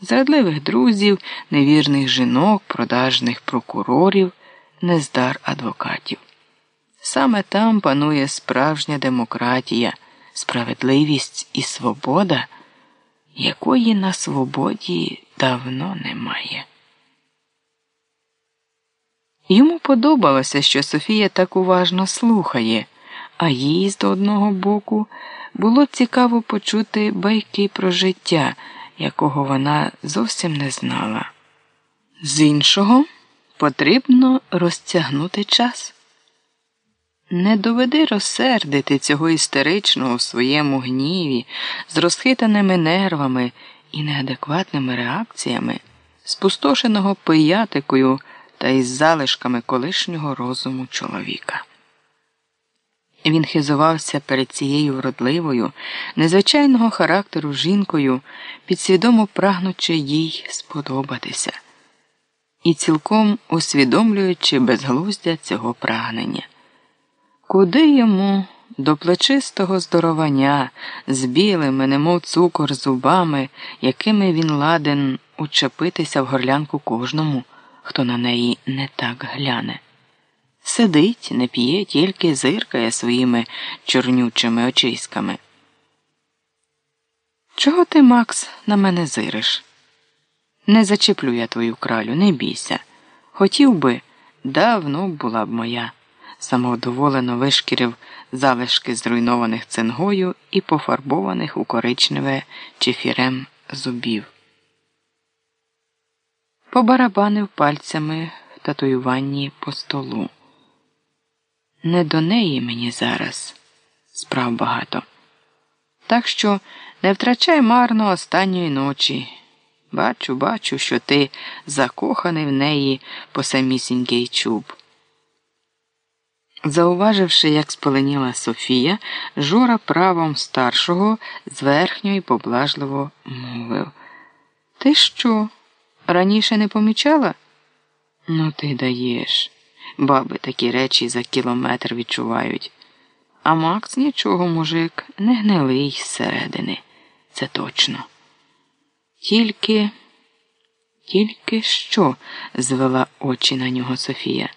зрадливих друзів, невірних жінок, продажних прокурорів, нездар адвокатів. Саме там панує справжня демократія, справедливість і свобода, якої на свободі давно немає. Йому подобалося, що Софія так уважно слухає, а їй з одного боку було цікаво почути байки про життя, якого вона зовсім не знала. З іншого потрібно розтягнути час. Не доведи розсердити цього істеричного в своєму гніві, з розхитаними нервами і неадекватними реакціями, спустошеного пиятикою та із залишками колишнього розуму чоловіка. Він хизувався перед цією вродливою, незвичайного характеру жінкою, підсвідомо прагнучи їй сподобатися, і цілком усвідомлюючи безглуздя цього прагнення. Куди йому до плечистого здоровання з білими, немов цукор зубами, якими він ладен учепитися в горлянку кожному, хто на неї не так гляне? Сидить, не п'є, тільки зиркає своїми чорнючими очиськами. Чого ти, Макс, на мене зириш? Не зачеплю я твою кралю, не бійся. Хотів би, давно була б моя. Самовдоволено вишкірив залишки зруйнованих цингою і пофарбованих у коричневе чефірем зубів. Побарабанив пальцями в татуюванні по столу. Не до неї мені зараз справ багато. Так що не втрачай марно останньої ночі. Бачу, бачу, що ти закоханий в неї по самісінький чуб. Зауваживши, як спаленіла Софія, Жора правом старшого зверхньо й поблажливо мовив Ти що? Раніше не помічала? Ну, ти даєш. Баби такі речі за кілометр відчувають. А Макс нічого, мужик, не гнилий зсередини. Це точно. Тільки, тільки що? звела очі на нього Софія.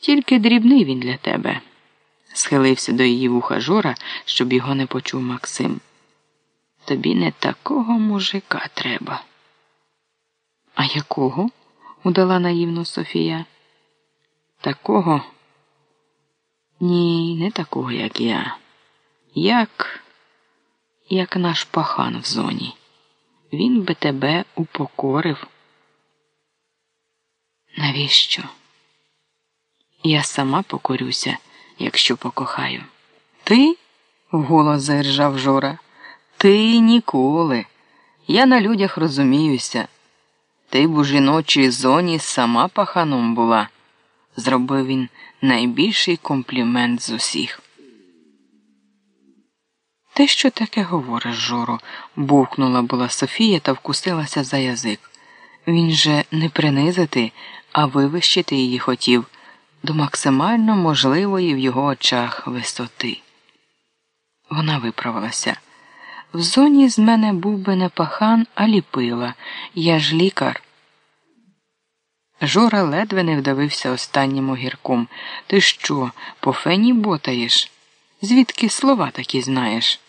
Тільки дрібний він для тебе, схилився до її вуха Жора, щоб його не почув Максим. Тобі не такого мужика треба. А якого? удала наївно Софія. Такого? Ні, не такого, як я. Як, як наш пахан в зоні. Він би тебе упокорив. Навіщо? Я сама покорюся, якщо покохаю. Ти? вголос заіржав Жора. Ти ніколи. Я на людях розуміюся. Ти б у жіночій зоні сама паханом була зробив він найбільший комплімент з усіх. Те, що таке говориш, Жоро, бовкнула була Софія та вкусилася за язик. Він же не принизити, а вивищити її хотів до максимально можливої в його очах висоти. Вона виправилася. В зоні з мене був би не пахан, а ліпила. Я ж лікар. Жора ледве не вдавився останнім огірком. Ти що, по фені ботаєш? Звідки слова такі знаєш?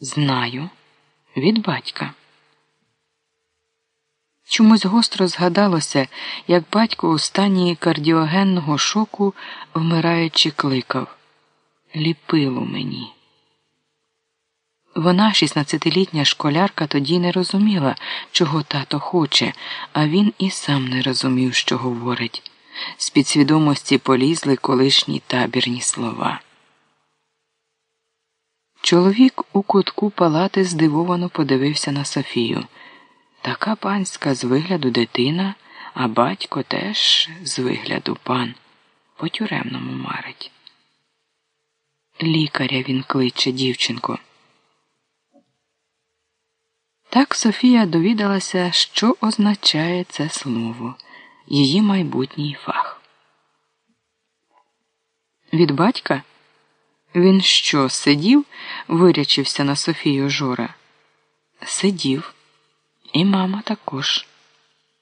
Знаю, від батька. Чомусь гостро згадалося, як батько у стані кардіогенного шоку, вмираючи, кликав Ліпило мені. Вона, 16-літня школярка, тоді не розуміла, чого тато хоче, а він і сам не розумів, що говорить. З підсвідомості полізли колишні табірні слова. Чоловік у кутку палати здивовано подивився на Софію. Така панська з вигляду дитина, а батько теж з вигляду пан по тюремному марить. Лікаря він кличе, дівчинко. Так Софія довідалася, що означає це слово, її майбутній фах. Від батька він що, сидів, вирячився на Софію Жора? Сидів, І мама також.